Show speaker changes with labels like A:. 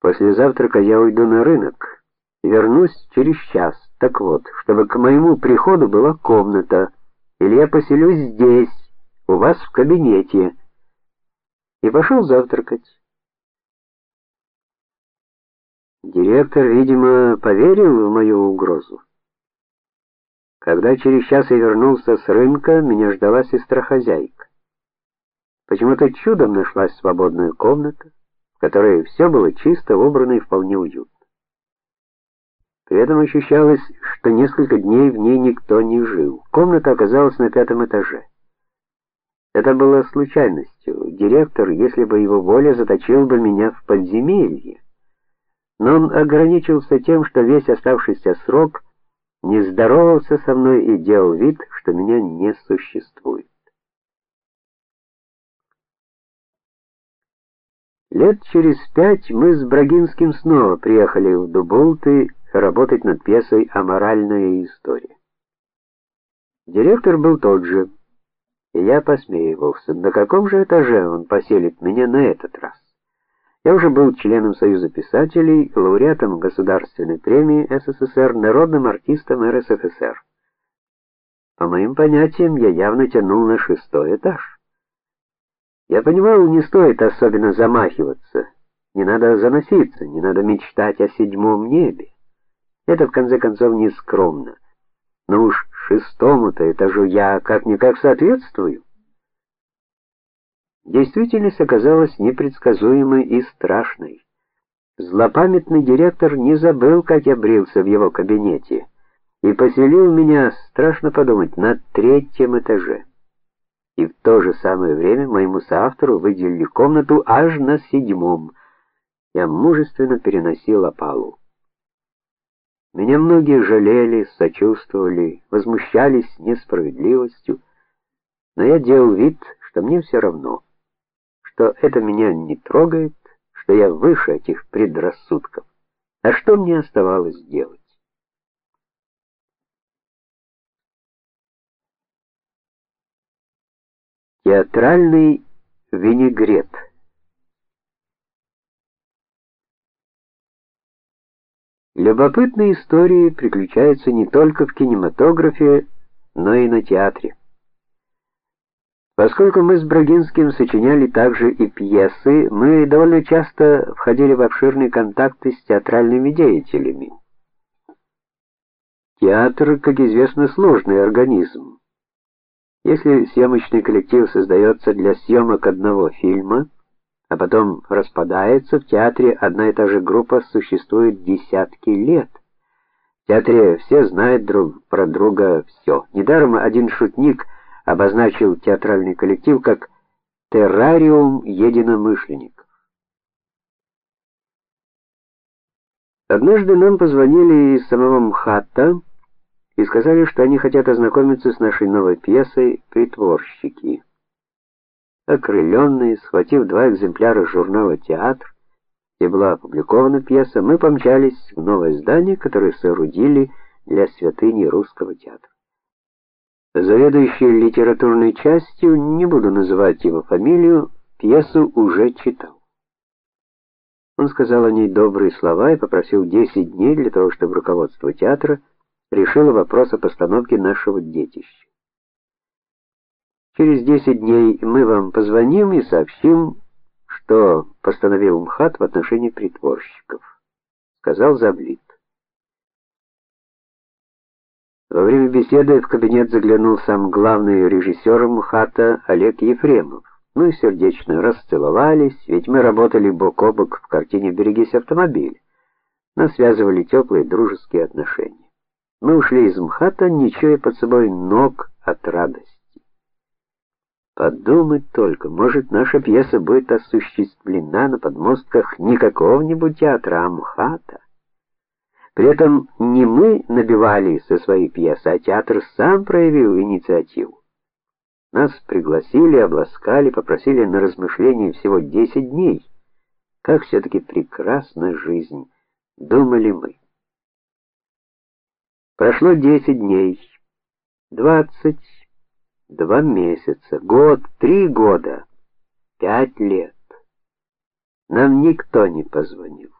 A: После завтрака я уйду на рынок вернусь через час. Так вот, чтобы к моему приходу была комната, или я поселюсь здесь, у вас в кабинете. И пошел завтракать. Директор, видимо, поверил в мою угрозу. Когда через час я вернулся с рынка, меня ждала сестра-хозяйка. Почему-то чудом нашлась свободная комната, которой все было чисто, убрано и вполне уютно. При этом ощущалось, что несколько дней в ней никто не жил. Комната оказалась на пятом этаже. Это было случайностью. Директор, если бы его воля, заточил бы меня в подземелье. Но он ограничился тем, что весь оставшийся срок не здоровался со мной и делал вид, что меня не существует. Лет через пять мы с Брагинским снова приехали в Дуболты работать над пьесой Аморальная история. Директор был тот же, и я посмеивался, на каком же этаже он поселит меня на этот раз. Я уже был членом Союза писателей, лауреатом Государственной премии СССР, народным артистом РСФСР. По моим понятиям, я явно тянул на шестой этаж. Я понимал, не стоит особенно замахиваться, не надо заноситься, не надо мечтать о седьмом небе. Это в конце концов не скромно. Но уж шестому-то этажу я как-никак соответствую. Действительность оказалась непредсказуемой и страшной. Злопамятный директор не забыл, как я брился в его кабинете, и поселил меня, страшно подумать, на третьем этаже. И в то же самое время моему соавтору выделили комнату аж на седьмом. Я мужественно переносил опалу. Меня многие жалели, сочувствовали, возмущались несправедливостью, но я делал вид, что мне все равно, что это меня не трогает, что я выше этих предрассудков. А что мне оставалось делать? Театральный винегрет Любопытные истории приключаются не только в кинематографе, но и на театре. Поскольку мы с Брагинским сочиняли также и пьесы, мы довольно часто входили в обширные контакты с театральными деятелями. Театр, как известно, сложный организм. Если съемочный коллектив создается для съемок одного фильма, а потом распадается, в театре одна и та же группа существует десятки лет. В театре все знают друг про друга все. Недаром один шутник обозначил театральный коллектив как террариум единомышленников. Однажды нам позвонили из самого МХАТа и сказали, что они хотят ознакомиться с нашей новой пьесой Притворщики окрыленные, схватив два экземпляра журнала Театр, где была опубликована пьеса, мы помчались в новое здание, которое соорудили для святыни русского театра. Заведующий литературной частью, не буду называть его фамилию, пьесу уже читал. Он сказал о ней добрые слова и попросил 10 дней для того, чтобы руководство театра решило вопрос о постановке нашего детища. Через 10 дней мы вам позвоним и сообщим, что постановил МХАТ в отношении притворщиков, сказал Заблит. Во время беседы в кабинет заглянул сам главный режиссер МХАТа Олег Ефремов. Мы сердечно расцеловались, ведь мы работали бок о бок в картине Берегись автомобиля. Нас связывали теплые дружеские отношения. Мы ушли из МХАТа, не чуя под собой ног от радости. Подумать только, может, наша пьеса будет осуществлена на подмостках не какого-нибудь театра, а МХАТа. При этом не мы набивали со своей пьесы, а театр сам проявил инициативу. Нас пригласили, обласкали, попросили на размышление всего 10 дней. Как все таки прекрасна жизнь, думали мы. Прошло 10 дней. 20 Два месяца, год, три года, пять лет. Нам никто не позвонил.